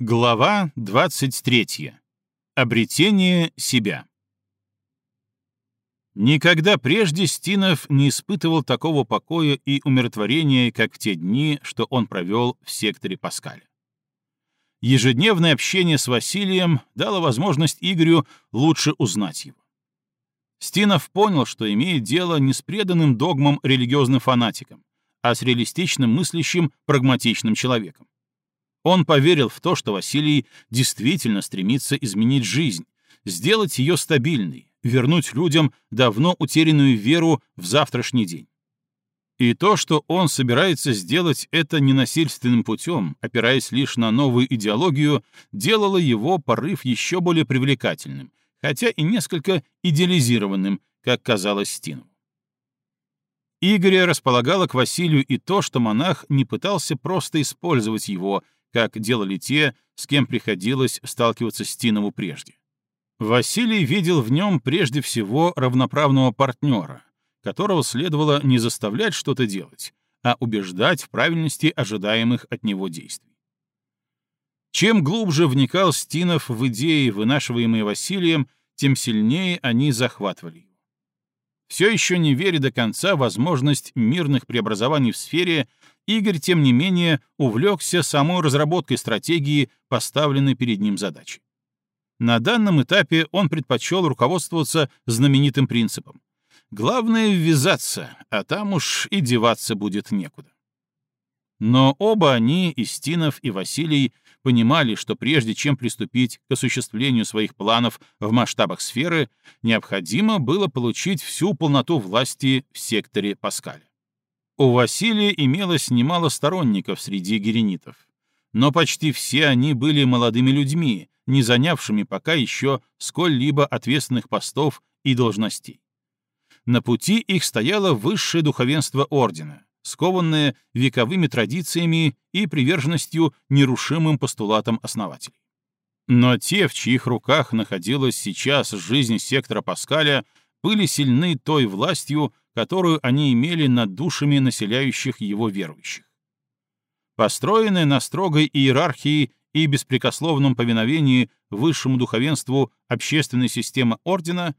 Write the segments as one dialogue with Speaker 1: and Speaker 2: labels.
Speaker 1: Глава 23. Обретение себя. Никогда прежде Стинов не испытывал такого покоя и умиротворения, как в те дни, что он провел в секторе Паскаля. Ежедневное общение с Василием дало возможность Игорю лучше узнать его. Стинов понял, что имеет дело не с преданным догмам религиозным фанатиком, а с реалистичным мыслящим прагматичным человеком. Он поверил в то, что Василий действительно стремится изменить жизнь, сделать ее стабильной, вернуть людям давно утерянную веру в завтрашний день. И то, что он собирается сделать это ненасильственным путем, опираясь лишь на новую идеологию, делало его порыв еще более привлекательным, хотя и несколько идеализированным, как казалось Стину. Игоря располагало к Василию и то, что монах не пытался просто использовать его, как делали те, с кем приходилось сталкиваться Стинову прежде. Василий видел в нем прежде всего равноправного партнера, которого следовало не заставлять что-то делать, а убеждать в правильности ожидаемых от него действий. Чем глубже вникал Стинов в идеи, вынашиваемые Василием, тем сильнее они захватывали его. Все еще не веря до конца возможность мирных преобразований в сфере, Игорь, тем не менее, увлекся самой разработкой стратегии, поставленной перед ним задачи. На данном этапе он предпочел руководствоваться знаменитым принципом. Главное — ввязаться, а там уж и деваться будет некуда. Но оба они, Истинов и Василий, понимали, что прежде чем приступить к осуществлению своих планов в масштабах сферы, необходимо было получить всю полноту власти в секторе Паскаля. У Василия имелось немало сторонников среди геренитов, но почти все они были молодыми людьми, не занявшими пока еще сколь-либо ответственных постов и должностей. На пути их стояло высшее духовенство ордена, скованное вековыми традициями и приверженностью нерушимым постулатам основателей. Но те, в чьих руках находилась сейчас жизнь сектора Паскаля, были сильны той властью, которую они имели над душами населяющих его верующих. Построенная на строгой иерархии и беспрекословном повиновении высшему духовенству общественная система ордена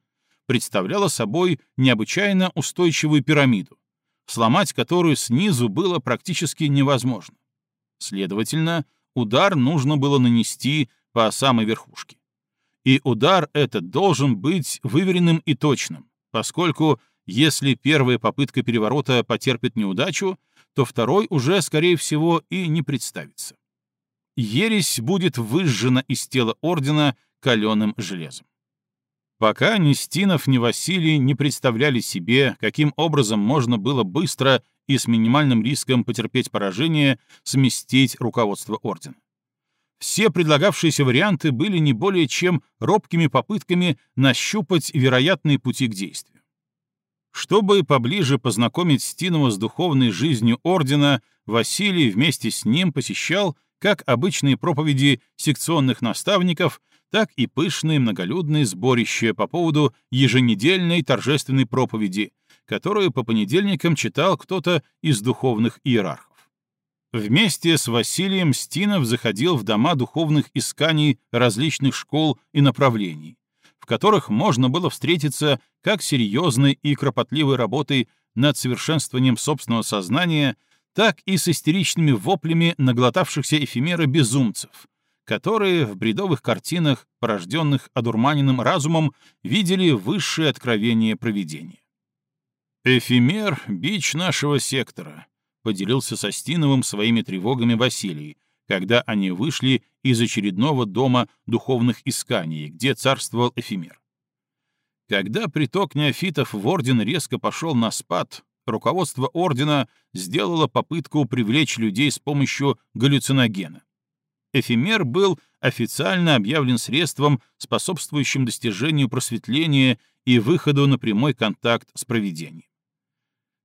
Speaker 1: представляла собой необычайно устойчивую пирамиду, сломать которую снизу было практически невозможно. Следовательно, удар нужно было нанести по самой верхушке. И удар этот должен быть выверенным и точным, поскольку если первая попытка переворота потерпит неудачу, то второй уже, скорее всего, и не представится. Ересь будет выжжена из тела ордена каленым железом. Пока ни Стинов, ни Василий не представляли себе, каким образом можно было быстро и с минимальным риском потерпеть поражение сместить руководство ордена. Все предлагавшиеся варианты были не более чем робкими попытками нащупать вероятные пути к действию. Чтобы поближе познакомить Стинова с духовной жизнью ордена, Василий вместе с ним посещал как обычные проповеди секционных наставников, так и пышные многолюдные сборища по поводу еженедельной торжественной проповеди, которую по понедельникам читал кто-то из духовных иерархов. Вместе с Василием Стинов заходил в дома духовных исканий различных школ и направлений, в которых можно было встретиться как серьезной и кропотливой работой над совершенствованием собственного сознания, так и с истеричными воплями наглотавшихся эфемера безумцев, которые в бредовых картинах, порожденных одурманенным разумом, видели высшее откровение провидения. «Эфемер — бич нашего сектора», — поделился со Стиновым своими тревогами Василий, когда они вышли из очередного дома духовных исканий, где царствовал эфемер. Когда приток неофитов в орден резко пошел на спад, руководство ордена сделало попытку привлечь людей с помощью галлюциногена. Эфемер был официально объявлен средством, способствующим достижению просветления и выходу на прямой контакт с провидением.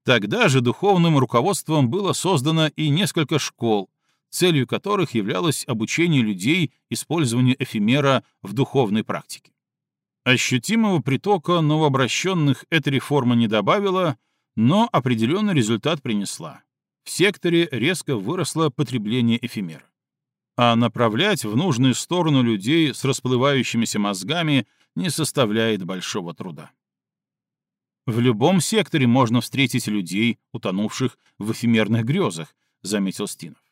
Speaker 1: Тогда же духовным руководством было создано и несколько школ, целью которых являлось обучение людей использованию эфемера в духовной практике. Ощутимого притока новообращенных эта реформа не добавила, но определенный результат принесла. В секторе резко выросло потребление эфемера. а направлять в нужную сторону людей с расплывающимися мозгами не составляет большого труда. В любом секторе можно встретить людей, утонувших в эфемерных грезах, заметил Стинов.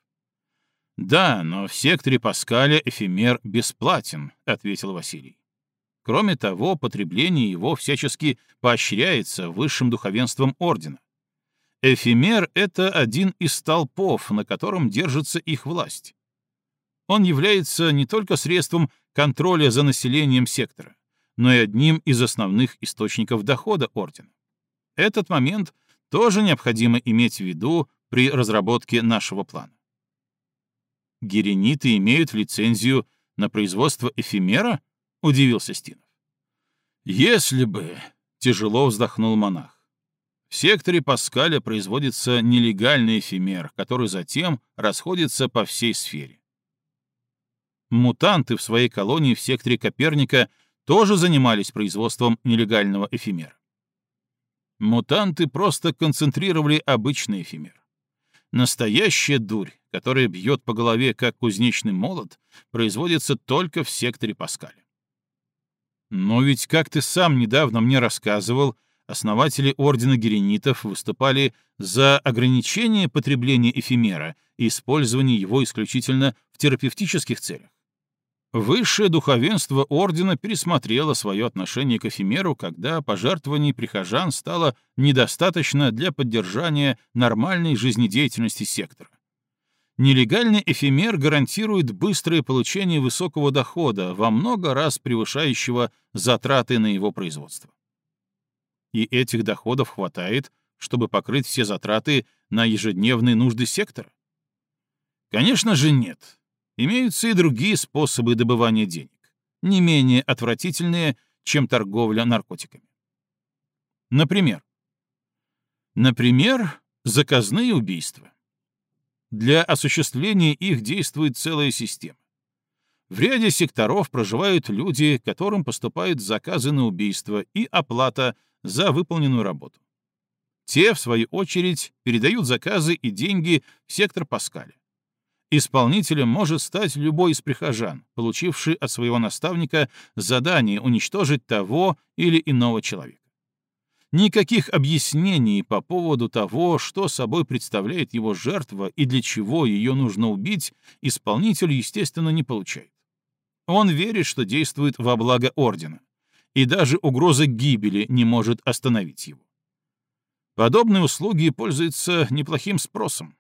Speaker 1: Да, но в секторе Паскаля эфемер бесплатен, ответил Василий. Кроме того, потребление его всячески поощряется высшим духовенством ордена. Эфемер — это один из столпов, на котором держится их власть. Он является не только средством контроля за населением сектора, но и одним из основных источников дохода ордена. Этот момент тоже необходимо иметь в виду при разработке нашего плана. Герениты имеют лицензию на производство эфемера? Удивился Стинов. Если бы, тяжело вздохнул монах. В секторе Паскаля производится нелегальный эфемер, который затем расходится по всей сфере. Мутанты в своей колонии в секторе Коперника тоже занимались производством нелегального эфемера. Мутанты просто концентрировали обычный эфемер. Настоящая дурь, которая бьет по голове, как кузнечный молот, производится только в секторе Паскаля. Но ведь, как ты сам недавно мне рассказывал, основатели Ордена Геренитов выступали за ограничение потребления эфемера и использование его исключительно в терапевтических целях. Высшее духовенство ордена пересмотрело свое отношение к эфемеру, когда пожертвований прихожан стало недостаточно для поддержания нормальной жизнедеятельности сектора. Нелегальный эфемер гарантирует быстрое получение высокого дохода, во много раз превышающего затраты на его производство. И этих доходов хватает, чтобы покрыть все затраты на ежедневные нужды сектора? Конечно же нет. Имеются и другие способы добывания денег, не менее отвратительные, чем торговля наркотиками. Например, например, заказные убийства. Для осуществления их действует целая система. В ряде секторов проживают люди, которым поступают заказы на убийство и оплата за выполненную работу. Те, в свою очередь, передают заказы и деньги в сектор Паскаля. Исполнителем может стать любой из прихожан, получивший от своего наставника задание уничтожить того или иного человека. Никаких объяснений по поводу того, что собой представляет его жертва и для чего ее нужно убить, исполнитель, естественно, не получает. Он верит, что действует во благо Ордена, и даже угроза гибели не может остановить его. Подобные услуги пользуются неплохим спросом,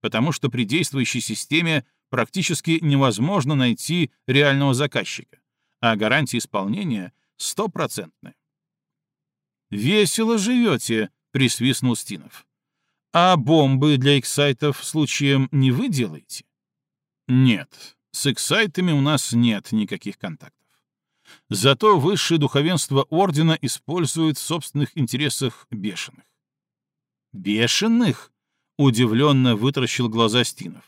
Speaker 1: потому что при действующей системе практически невозможно найти реального заказчика, а гарантия исполнения стопроцентная. «Весело живете», — присвистнул Стинов. «А бомбы для эксайтов случаем не вы делаете?» «Нет, с эксайтами у нас нет никаких контактов. Зато высшее духовенство Ордена использует в собственных интересах бешеных». «Бешеных?» Удивленно вытаращил глаза Стинов.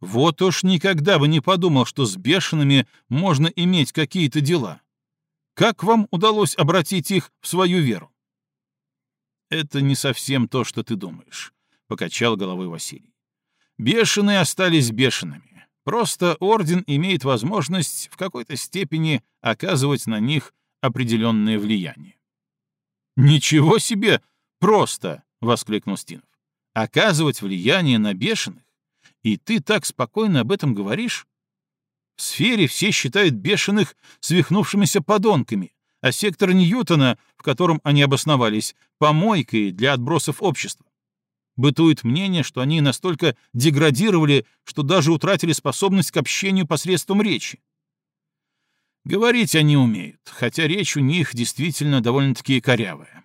Speaker 1: Вот уж никогда бы не подумал, что с бешеными можно иметь какие-то дела. Как вам удалось обратить их в свою веру? Это не совсем то, что ты думаешь, покачал головой Василий. Бешеные остались бешеными. Просто орден имеет возможность в какой-то степени оказывать на них определенное влияние. Ничего себе! Просто! воскликнул Стинов оказывать влияние на бешеных, и ты так спокойно об этом говоришь? В сфере все считают бешеных свихнувшимися подонками, а сектор Ньютона, в котором они обосновались, помойкой для отбросов общества. Бытует мнение, что они настолько деградировали, что даже утратили способность к общению посредством речи. Говорить они умеют, хотя речь у них действительно довольно-таки корявая.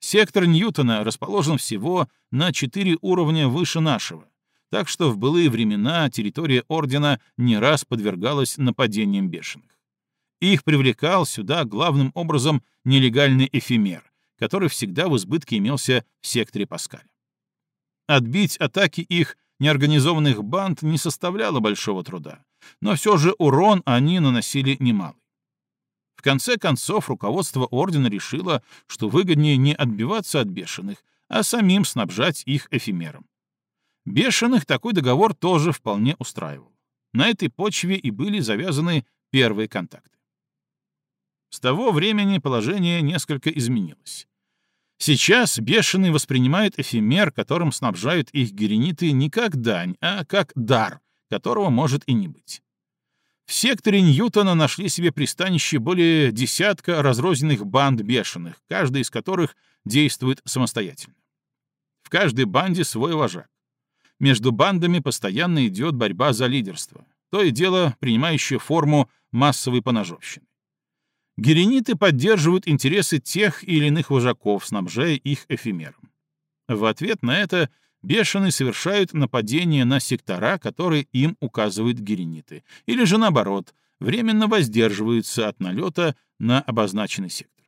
Speaker 1: Сектор Ньютона расположен всего на 4 уровня выше нашего, так что в былые времена территория Ордена не раз подвергалась нападениям бешеных. Их привлекал сюда главным образом нелегальный эфемер, который всегда в избытке имелся в секторе Паскаля. Отбить атаки их неорганизованных банд не составляло большого труда, но все же урон они наносили немалый конце концов, руководство ордена решило, что выгоднее не отбиваться от бешеных, а самим снабжать их эфемером. Бешеных такой договор тоже вполне устраивал. На этой почве и были завязаны первые контакты. С того времени положение несколько изменилось. Сейчас бешеный воспринимает эфемер, которым снабжают их герениты, не как дань, а как дар, которого может и не быть. В секторе Ньютона нашли себе пристанище более десятка разрозненных банд бешеных, каждая из которых действует самостоятельно. В каждой банде свой вожак. Между бандами постоянно идет борьба за лидерство, то и дело принимающее форму массовой поножовщины. Герениты поддерживают интересы тех или иных вожаков, снабжая их эфемером. В ответ на это бешеные совершают нападения на сектора, которые им указывают герениты, или же наоборот, временно воздерживаются от налета на обозначенный сектор.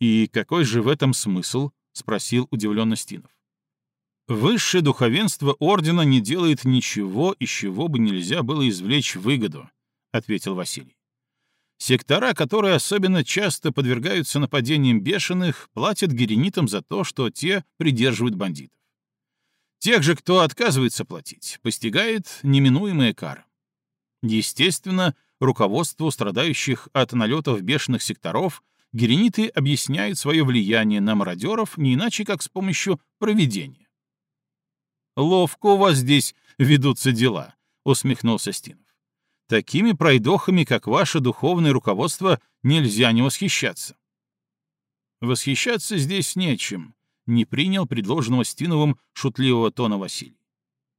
Speaker 1: «И какой же в этом смысл?» — спросил удивленно Стинов. «Высшее духовенство ордена не делает ничего, из чего бы нельзя было извлечь выгоду», — ответил Василий. Сектора, которые особенно часто подвергаются нападениям бешеных, платят геренитам за то, что те придерживают бандитов. Тех же, кто отказывается платить, постигает неминуемая кара. Естественно, руководству страдающих от налетов бешеных секторов герениты объясняют свое влияние на мародеров не иначе, как с помощью проведения. «Ловко у вас здесь ведутся дела», — усмехнулся Стинов. Такими пройдохами, как ваше духовное руководство, нельзя не восхищаться. Восхищаться здесь нечем, не принял предложенного Стиновым шутливого тона Василий.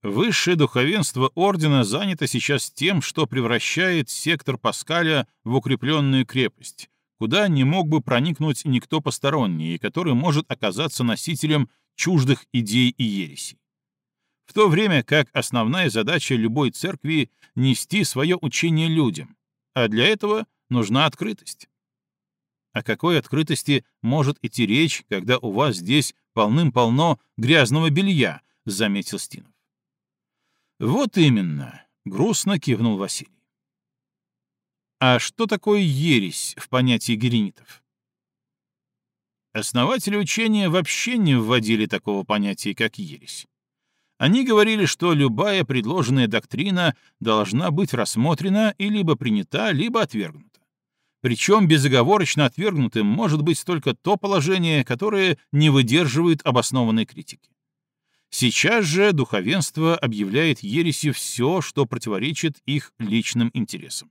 Speaker 1: Высшее духовенство ордена занято сейчас тем, что превращает сектор Паскаля в укрепленную крепость, куда не мог бы проникнуть никто посторонний, который может оказаться носителем чуждых идей и ересей в то время как основная задача любой церкви — нести свое учение людям, а для этого нужна открытость. О какой открытости может идти речь, когда у вас здесь полным-полно грязного белья, — заметил Стинов. Вот именно, — грустно кивнул Василий. А что такое ересь в понятии геренитов? Основатели учения вообще не вводили такого понятия, как ересь. Они говорили, что любая предложенная доктрина должна быть рассмотрена и либо принята, либо отвергнута. Причем безоговорочно отвергнутым может быть только то положение, которое не выдерживает обоснованной критики. Сейчас же духовенство объявляет ересью все, что противоречит их личным интересам.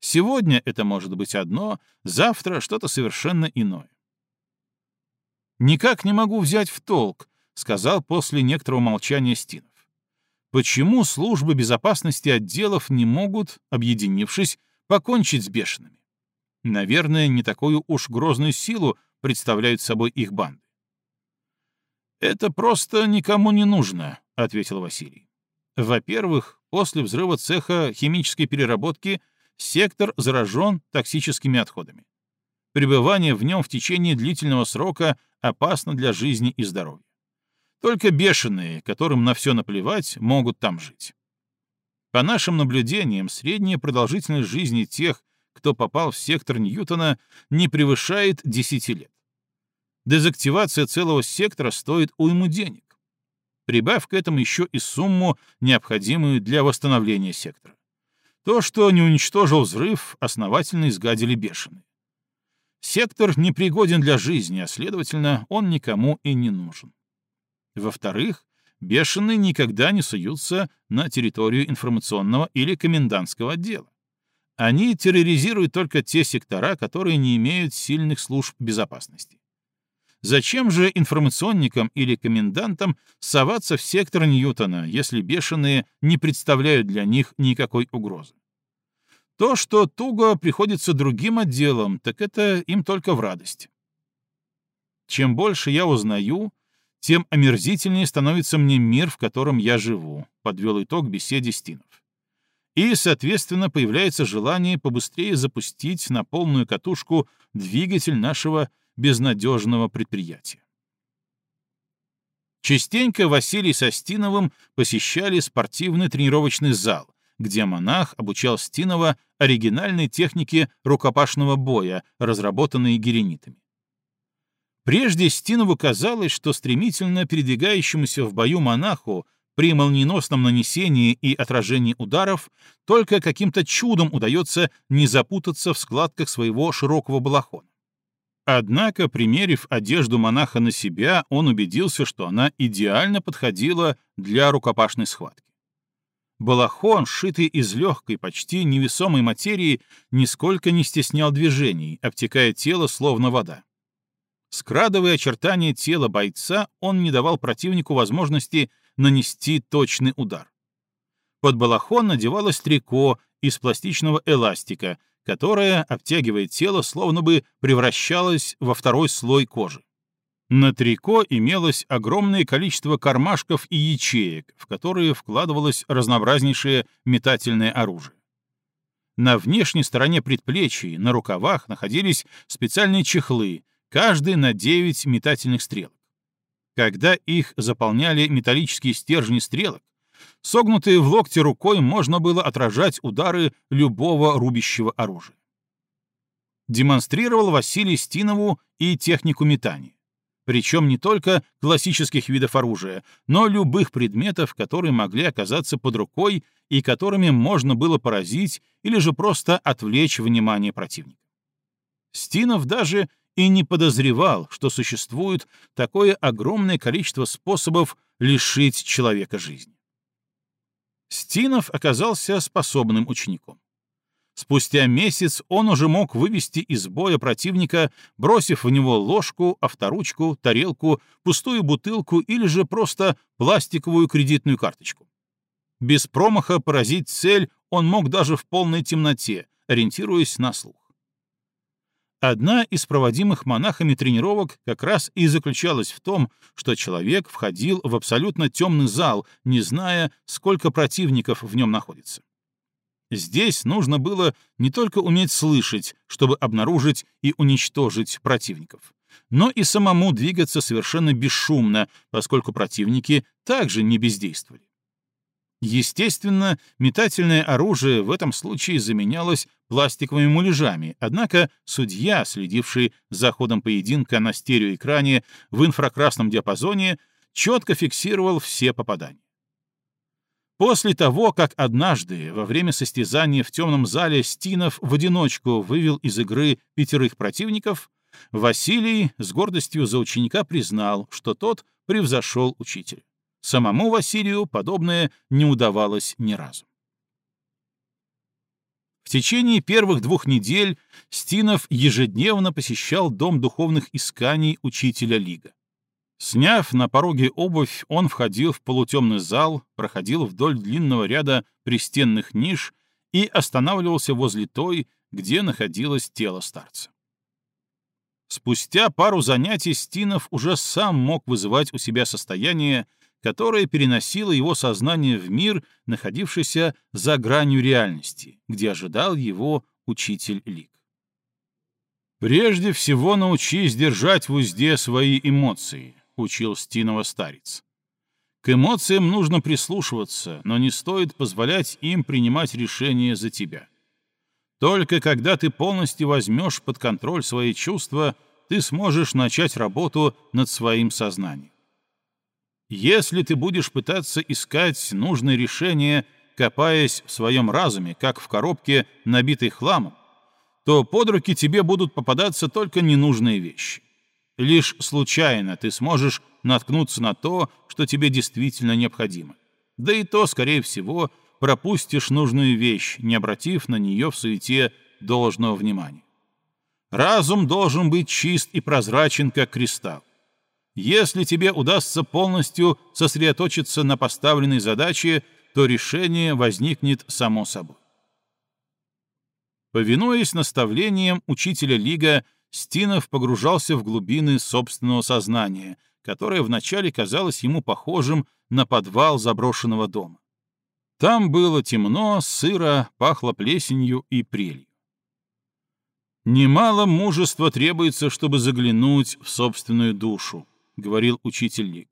Speaker 1: Сегодня это может быть одно, завтра что-то совершенно иное. Никак не могу взять в толк, сказал после некоторого молчания Стинов. Почему службы безопасности отделов не могут, объединившись, покончить с бешеными? Наверное, не такую уж грозную силу представляют собой их банды. «Это просто никому не нужно», — ответил Василий. «Во-первых, после взрыва цеха химической переработки сектор заражен токсическими отходами. Пребывание в нем в течение длительного срока опасно для жизни и здоровья. Только бешеные, которым на все наплевать, могут там жить. По нашим наблюдениям, средняя продолжительность жизни тех, кто попал в сектор Ньютона, не превышает 10 лет. Дезактивация целого сектора стоит уйму денег. Прибавь к этому еще и сумму, необходимую для восстановления сектора. То, что не уничтожил взрыв, основательно изгадили бешеные. Сектор непригоден для жизни, а, следовательно, он никому и не нужен. Во-вторых, бешеные никогда не суются на территорию информационного или комендантского отдела. Они терроризируют только те сектора, которые не имеют сильных служб безопасности. Зачем же информационникам или комендантам соваться в сектор Ньютона, если бешеные не представляют для них никакой угрозы? То, что туго приходится другим отделам, так это им только в радость. Чем больше я узнаю, тем омерзительнее становится мне мир, в котором я живу», — подвел итог беседе Стинов. И, соответственно, появляется желание побыстрее запустить на полную катушку двигатель нашего безнадежного предприятия. Частенько Василий со Стиновым посещали спортивный тренировочный зал, где монах обучал Стинова оригинальной технике рукопашного боя, разработанной геренитами. Прежде Стинову казалось, что стремительно передвигающемуся в бою монаху при молниеносном нанесении и отражении ударов только каким-то чудом удается не запутаться в складках своего широкого балахона. Однако, примерив одежду монаха на себя, он убедился, что она идеально подходила для рукопашной схватки. Балахон, сшитый из легкой, почти невесомой материи, нисколько не стеснял движений, обтекая тело словно вода. Скрадывая очертания тела бойца, он не давал противнику возможности нанести точный удар. Под балахон надевалось трико из пластичного эластика, которое, обтягивая тело, словно бы превращалось во второй слой кожи. На трико имелось огромное количество кармашков и ячеек, в которые вкладывалось разнообразнейшее метательное оружие. На внешней стороне предплечий, на рукавах находились специальные чехлы, каждый на 9 метательных стрелок. Когда их заполняли металлические стержни стрелок, согнутые в локте рукой можно было отражать удары любого рубящего оружия. Демонстрировал Василий Стинову и технику метания. Причем не только классических видов оружия, но любых предметов, которые могли оказаться под рукой и которыми можно было поразить или же просто отвлечь внимание противника. Стинов даже и не подозревал, что существует такое огромное количество способов лишить человека жизни. Стинов оказался способным учеником. Спустя месяц он уже мог вывести из боя противника, бросив в него ложку, авторучку, тарелку, пустую бутылку или же просто пластиковую кредитную карточку. Без промаха поразить цель он мог даже в полной темноте, ориентируясь на слух. Одна из проводимых монахами тренировок как раз и заключалась в том, что человек входил в абсолютно темный зал, не зная, сколько противников в нем находится. Здесь нужно было не только уметь слышать, чтобы обнаружить и уничтожить противников, но и самому двигаться совершенно бесшумно, поскольку противники также не бездействовали. Естественно, метательное оружие в этом случае заменялось пластиковыми муляжами, однако судья, следивший за ходом поединка на стереоэкране в инфракрасном диапазоне, четко фиксировал все попадания. После того, как однажды во время состязания в темном зале Стинов в одиночку вывел из игры пятерых противников, Василий с гордостью за ученика признал, что тот превзошел учителя. Самому Василию подобное не удавалось ни разу. В течение первых двух недель Стинов ежедневно посещал дом духовных исканий учителя Лига. Сняв на пороге обувь, он входил в полутемный зал, проходил вдоль длинного ряда пристенных ниш и останавливался возле той, где находилось тело старца. Спустя пару занятий Стинов уже сам мог вызывать у себя состояние, которое переносило его сознание в мир, находившийся за гранью реальности, где ожидал его учитель Лик. «Прежде всего научись держать в узде свои эмоции», — учил Стинова старец. К эмоциям нужно прислушиваться, но не стоит позволять им принимать решения за тебя. Только когда ты полностью возьмешь под контроль свои чувства, ты сможешь начать работу над своим сознанием. Если ты будешь пытаться искать нужное решение, копаясь в своем разуме, как в коробке, набитой хламом, то под руки тебе будут попадаться только ненужные вещи. Лишь случайно ты сможешь наткнуться на то, что тебе действительно необходимо. Да и то, скорее всего, пропустишь нужную вещь, не обратив на нее в суете должного внимания. Разум должен быть чист и прозрачен, как кристалл. Если тебе удастся полностью сосредоточиться на поставленной задаче, то решение возникнет само собой. Повинуясь наставлениям учителя Лига, Стинов погружался в глубины собственного сознания, которое вначале казалось ему похожим на подвал заброшенного дома. Там было темно, сыро, пахло плесенью и прелью. «Немало мужества требуется, чтобы заглянуть в собственную душу», — говорил учитель Лик.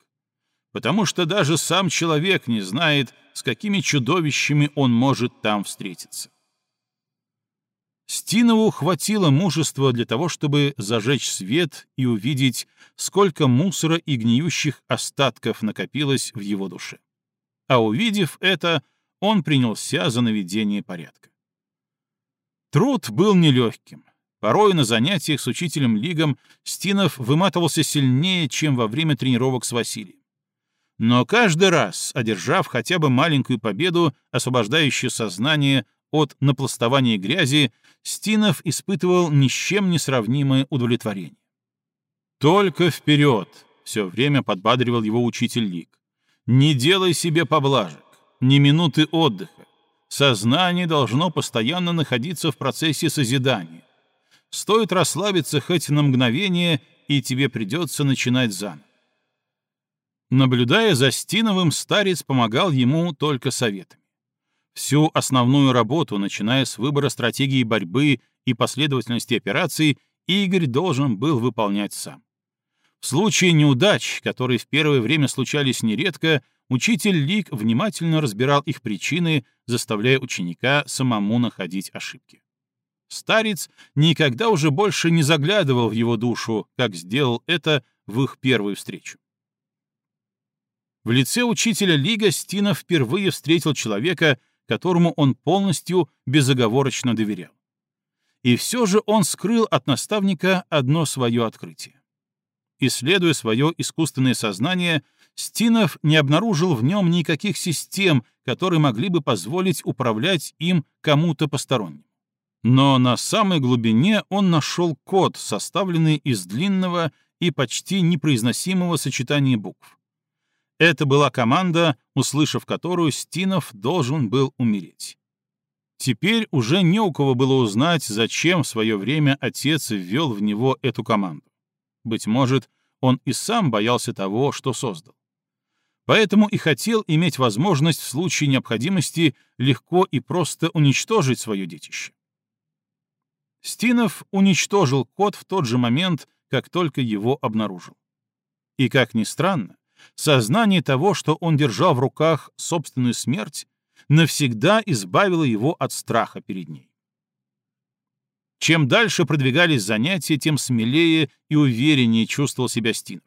Speaker 1: «Потому что даже сам человек не знает, с какими чудовищами он может там встретиться. Стинову хватило мужества для того, чтобы зажечь свет и увидеть, сколько мусора и гниющих остатков накопилось в его душе. а увидев это, он принялся за наведение порядка. Труд был нелегким. Порой на занятиях с учителем Лигом Стинов выматывался сильнее, чем во время тренировок с Василием. Но каждый раз, одержав хотя бы маленькую победу, освобождающую сознание от напластования грязи, Стинов испытывал ни с чем не сравнимое удовлетворение. «Только вперед!» — все время подбадривал его учитель Лиг. «Не делай себе поблажек, ни минуты отдыха. Сознание должно постоянно находиться в процессе созидания. Стоит расслабиться хоть на мгновение, и тебе придется начинать заново. Наблюдая за Стиновым, старец помогал ему только советами. Всю основную работу, начиная с выбора стратегии борьбы и последовательности операций, Игорь должен был выполнять сам. В случае неудач, которые в первое время случались нередко, учитель Лик внимательно разбирал их причины, заставляя ученика самому находить ошибки. Старец никогда уже больше не заглядывал в его душу, как сделал это в их первую встречу. В лице учителя Лига Стина впервые встретил человека, которому он полностью безоговорочно доверял. И все же он скрыл от наставника одно свое открытие. Исследуя свое искусственное сознание, Стинов не обнаружил в нем никаких систем, которые могли бы позволить управлять им кому-то посторонним. Но на самой глубине он нашел код, составленный из длинного и почти непроизносимого сочетания букв. Это была команда, услышав которую Стинов должен был умереть. Теперь уже не у кого было узнать, зачем в свое время отец ввел в него эту команду. Быть может, он и сам боялся того, что создал. Поэтому и хотел иметь возможность в случае необходимости легко и просто уничтожить свое детище. Стинов уничтожил код в тот же момент, как только его обнаружил. И, как ни странно, сознание того, что он держал в руках собственную смерть, навсегда избавило его от страха перед ней. Чем дальше продвигались занятия, тем смелее и увереннее чувствовал себя Стинов.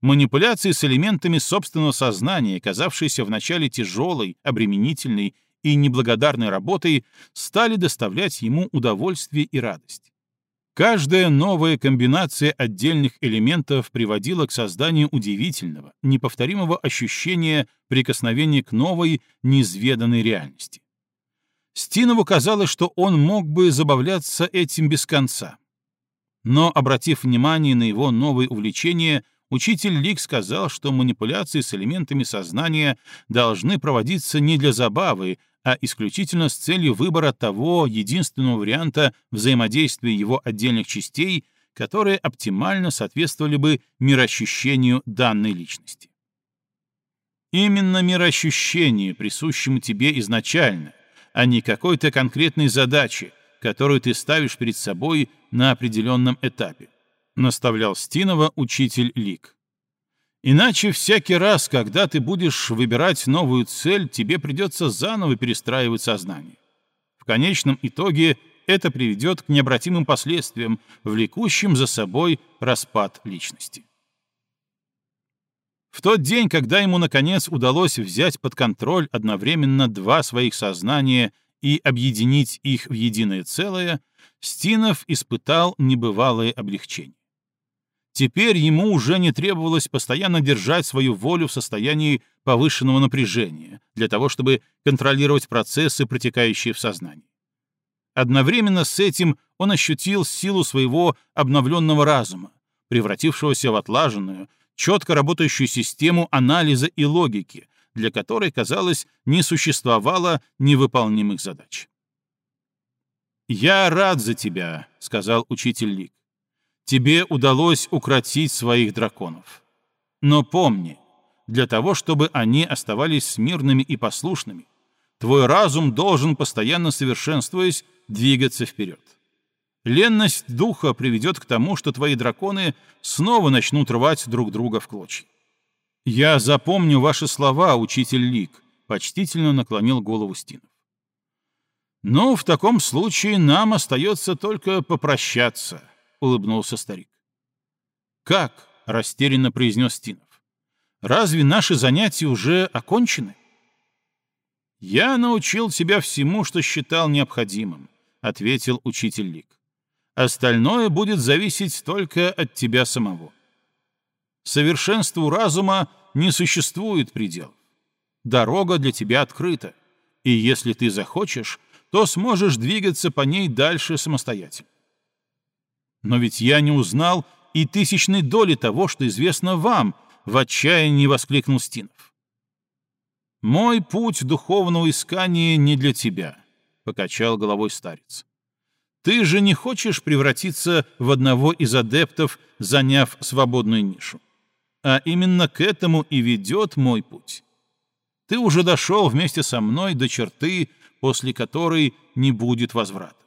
Speaker 1: Манипуляции с элементами собственного сознания, казавшиеся вначале тяжелой, обременительной и неблагодарной работой стали доставлять ему удовольствие и радость. Каждая новая комбинация отдельных элементов приводила к созданию удивительного, неповторимого ощущения прикосновения к новой, неизведанной реальности. Стинову казалось, что он мог бы забавляться этим без конца. Но, обратив внимание на его новые увлечения, Учитель Лик сказал, что манипуляции с элементами сознания должны проводиться не для забавы, а исключительно с целью выбора того единственного варианта взаимодействия его отдельных частей, которые оптимально соответствовали бы мироощущению данной личности. Именно мироощущение, присущему тебе изначально, а не какой-то конкретной задаче, которую ты ставишь перед собой на определенном этапе, наставлял Стинова учитель Лик. Иначе всякий раз, когда ты будешь выбирать новую цель, тебе придется заново перестраивать сознание. В конечном итоге это приведет к необратимым последствиям, влекущим за собой распад личности. В тот день, когда ему, наконец, удалось взять под контроль одновременно два своих сознания и объединить их в единое целое, Стинов испытал небывалое облегчение. Теперь ему уже не требовалось постоянно держать свою волю в состоянии повышенного напряжения для того, чтобы контролировать процессы, протекающие в сознании. Одновременно с этим он ощутил силу своего обновленного разума, превратившегося в отлаженную, четко работающую систему анализа и логики, для которой, казалось, не существовало невыполнимых задач. «Я рад за тебя», — сказал учитель Лик тебе удалось укротить своих драконов. Но помни, для того, чтобы они оставались смирными и послушными, твой разум должен, постоянно совершенствуясь, двигаться вперед. Ленность духа приведет к тому, что твои драконы снова начнут рвать друг друга в клочья. «Я запомню ваши слова, учитель Лик», — почтительно наклонил голову Стинов. «Ну, в таком случае нам остается только попрощаться», — улыбнулся старик. «Как?» — растерянно произнес Стинов. «Разве наши занятия уже окончены?» «Я научил тебя всему, что считал необходимым», — ответил учитель Лик. «Остальное будет зависеть только от тебя самого. Совершенству разума не существует пределов. Дорога для тебя открыта, и если ты захочешь, то сможешь двигаться по ней дальше самостоятельно. Но ведь я не узнал и тысячной доли того, что известно вам, в отчаянии воскликнул Стинов. Мой путь духовного искания не для тебя, покачал головой старец. Ты же не хочешь превратиться в одного из адептов, заняв свободную нишу. А именно к этому и ведет мой путь. Ты уже дошел вместе со мной до черты, после которой не будет возврата.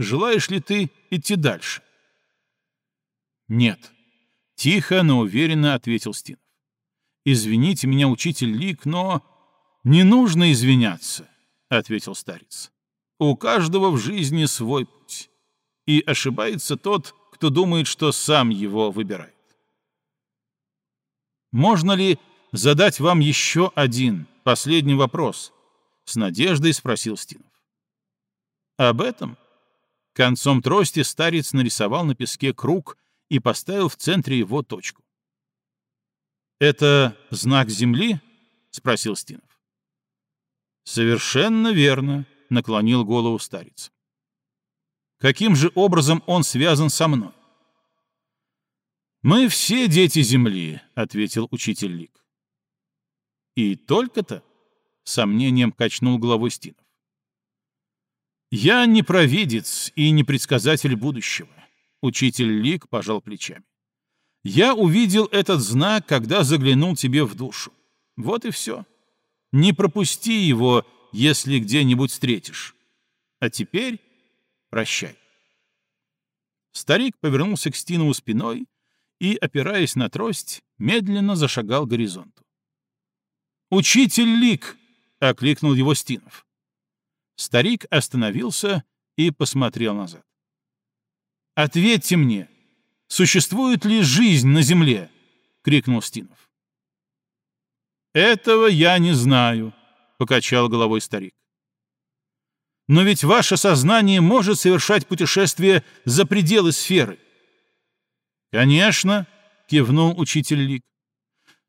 Speaker 1: Желаешь ли ты идти дальше? Нет. Тихо, но уверенно ответил Стинов. Извините меня, учитель Лик, но... Не нужно извиняться, ответил старец. У каждого в жизни свой путь. И ошибается тот, кто думает, что сам его выбирает. Можно ли задать вам еще один, последний вопрос? С надеждой спросил Стинов. Об этом? Концом трости старец нарисовал на песке круг и поставил в центре его точку. «Это знак Земли?» — спросил Стинов. «Совершенно верно», — наклонил голову старец. «Каким же образом он связан со мной?» «Мы все дети Земли», — ответил учитель Лик. «И только-то?» — сомнением качнул головой Стинов. «Я не провидец и не предсказатель будущего», — учитель Лик пожал плечами. «Я увидел этот знак, когда заглянул тебе в душу. Вот и все. Не пропусти его, если где-нибудь встретишь. А теперь прощай». Старик повернулся к Стинову спиной и, опираясь на трость, медленно зашагал к горизонту. «Учитель Лик!» — окликнул его Стинов. Старик остановился и посмотрел назад. «Ответьте мне, существует ли жизнь на земле?» — крикнул Стинов. «Этого я не знаю», — покачал головой старик. «Но ведь ваше сознание может совершать путешествие за пределы сферы». «Конечно», — кивнул учитель Лик.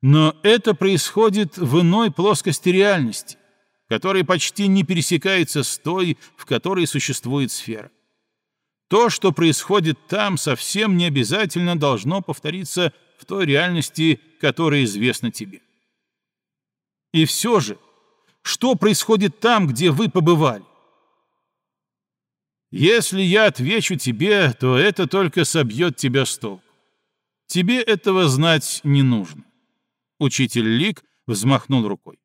Speaker 1: «Но это происходит в иной плоскости реальности который почти не пересекается с той, в которой существует сфера. То, что происходит там, совсем не обязательно должно повториться в той реальности, которая известна тебе. И все же, что происходит там, где вы побывали? Если я отвечу тебе, то это только собьет тебя с толку. Тебе этого знать не нужно. Учитель Лик взмахнул рукой.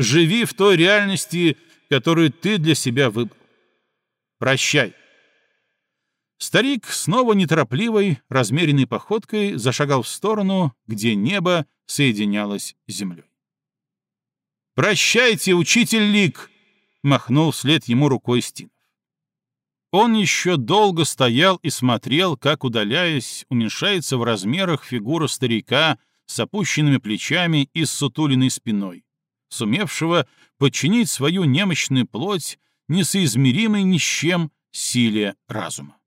Speaker 1: Живи в той реальности, которую ты для себя выбрал. Прощай. Старик снова неторопливой, размеренной походкой зашагал в сторону, где небо соединялось с землей. «Прощайте, учитель Лик!» — махнул вслед ему рукой Стинов. Он еще долго стоял и смотрел, как, удаляясь, уменьшается в размерах фигура старика с опущенными плечами и с сутулиной спиной сумевшего подчинить свою немощную плоть несоизмеримой ни с чем силе разума.